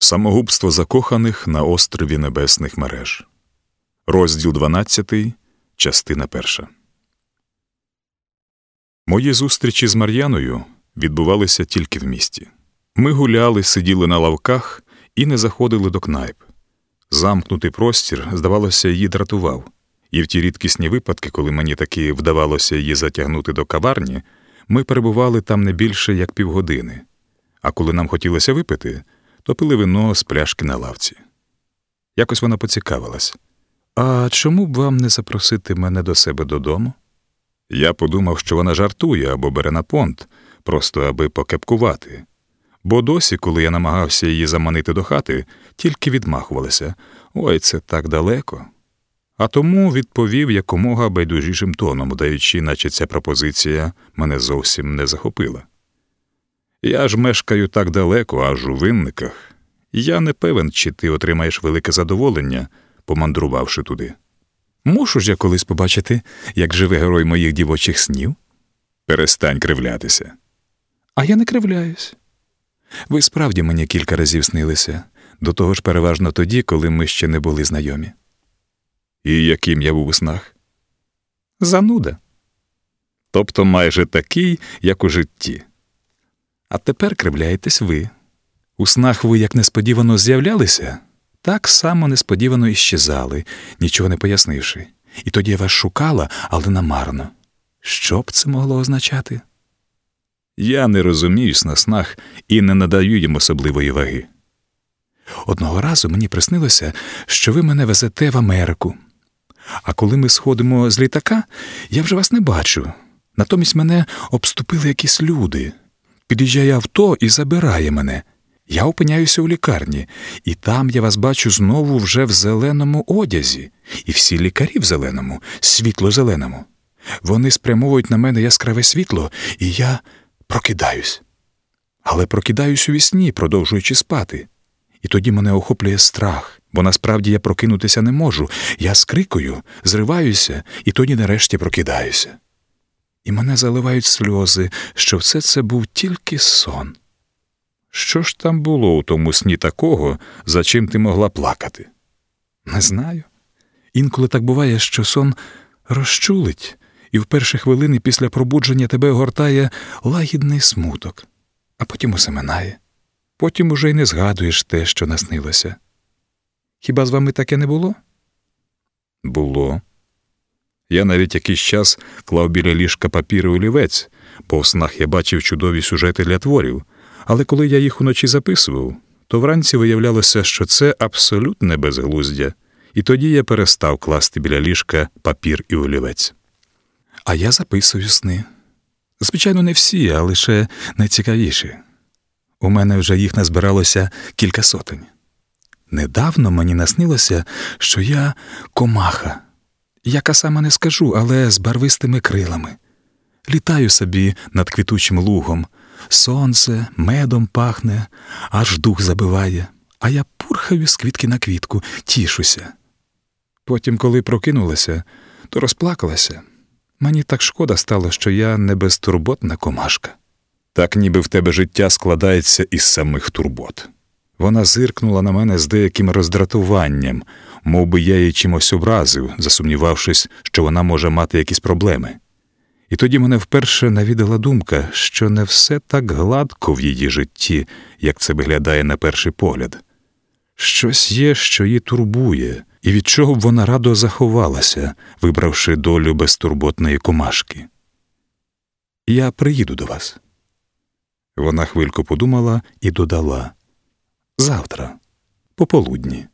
Самогубство закоханих на острові Небесних мереж. Розділ 12, частина 1. Мої зустрічі з Мар'яною відбувалися тільки в місті. Ми гуляли, сиділи на лавках і не заходили до кнайп. Замкнутий простір, здавалося, її дратував, і в ті рідкісні випадки, коли мені таки вдавалося її затягнути до каварні, ми перебували там не більше як півгодини. А коли нам хотілося випити, то пили вино з пляшки на лавці. Якось вона поцікавилась. А чому б вам не запросити мене до себе додому? Я подумав, що вона жартує або бере на понт, просто аби покепкувати. Бо досі, коли я намагався її заманити до хати, тільки відмахувалася ой, це так далеко. А тому відповів якомога байдужішим тоном, даючи, наче ця пропозиція мене зовсім не захопила. Я ж мешкаю так далеко, аж у винниках. Я не певен, чи ти отримаєш велике задоволення, помандрувавши туди. Мушу ж я колись побачити, як живе герой моїх дівочих снів? Перестань кривлятися. А я не кривляюсь. Ви справді мені кілька разів снилися, до того ж переважно тоді, коли ми ще не були знайомі. І яким я був у снах? Зануда. Тобто майже такий, як у житті. А тепер кривляєтесь ви. У снах ви як несподівано з'являлися, так само несподівано іщезали, нічого не пояснивши. І тоді я вас шукала, але намарно. Що б це могло означати? Я не розуміюсь на снах і не надаю їм особливої ваги. Одного разу мені приснилося, що ви мене везете в Америку. А коли ми сходимо з літака, я вже вас не бачу. Натомість мене обступили якісь люди. Під'їжджає авто і забирає мене. Я опиняюся у лікарні, і там я вас бачу знову вже в зеленому одязі, і всі лікарі в зеленому, світло-зеленому. Вони спрямовують на мене яскраве світло, і я прокидаюсь. Але прокидаюсь у вісні, продовжуючи спати. І тоді мене охоплює страх, бо насправді я прокинутися не можу. Я скрикую, зриваюся і тоді нарешті прокидаюся. І мене заливають сльози, що все це був тільки сон. Що ж там було у тому сні такого, за чим ти могла плакати? Не знаю. Інколи так буває, що сон розчулить, і в перші хвилини після пробудження тебе огортає лагідний смуток, а потім усе минає. Потім уже й не згадуєш те, що наснилося. Хіба з вами таке не було? Було. Я навіть якийсь час клав біля ліжка папір і олівець, бо в снах я бачив чудові сюжети для творів, але коли я їх уночі записував, то вранці виявлялося, що це абсолютне безглуздя, і тоді я перестав класти біля ліжка папір і олівець. А я записую сни. Звичайно, не всі, а лише найцікавіші. У мене вже їх назбиралося кілька сотень. Недавно мені наснилося, що я комаха, яка сама не скажу, але з барвистими крилами. Літаю собі над квітучим лугом, сонце медом пахне, аж дух забиває, а я пурхаю з квітки на квітку, тішуся. Потім, коли прокинулася, то розплакалася. Мені так шкода стало, що я не безтурботна комашка. Так ніби в тебе життя складається із самих турбот. Вона зиркнула на мене з деяким роздратуванням, мов би я її чимось образив, засумнівавшись, що вона може мати якісь проблеми. І тоді мене вперше навідала думка, що не все так гладко в її житті, як це виглядає на перший погляд. Щось є, що її турбує, і від чого б вона радо заховалася, вибравши долю безтурботної комашки. Я приїду до вас. Вона хвильку подумала і додала завтра, пополудні.